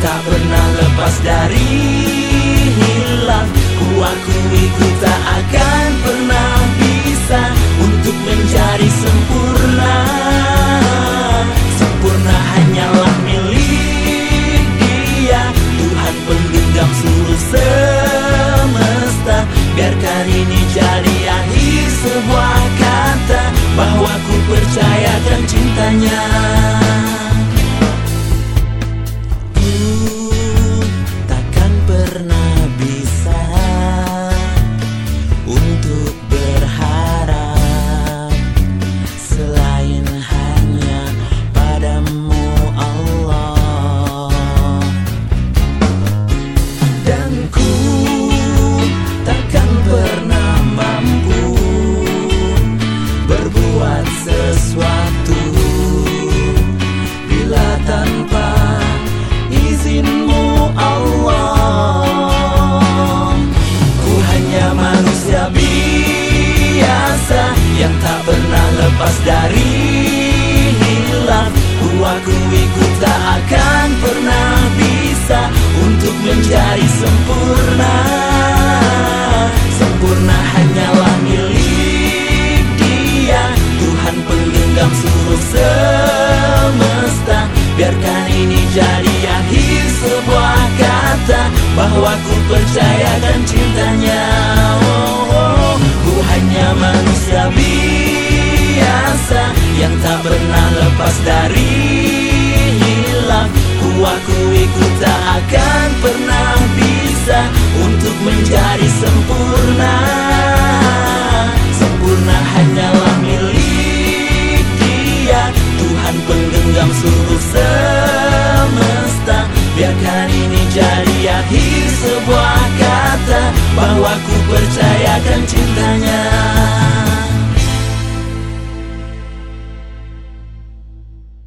tak pernah lepas dari hilang. Ku akui ku tak akan pernah bisa Untuk mencari sempurna. Sempurna hanyalah milik dia. Tuhan penggenggam seluruh semesta. Biarkan ini jadi akhir sebuah kata Bahwa ku percayakan cintanya. Lepas dari hilang Aku ikut tak akan pernah bisa Untuk menjadi sempurna. Sempurna hanyalah milik dia. Tuhan penggenggam seluruh semesta. Biarkan ini jadi akhir sebuah kata Bahwa ku percayakan cintanya manusia biasa yang tak pernah lepas dari hilang. Ku akui ku tak akan pernah bisa untuk menjadi sempurna. Sempurna hanyalah milik dia. Tuhan penggenggam seluruh semesta. Biarkan ini jadi akhir sebuah kata bahwa ku percayakan cintanya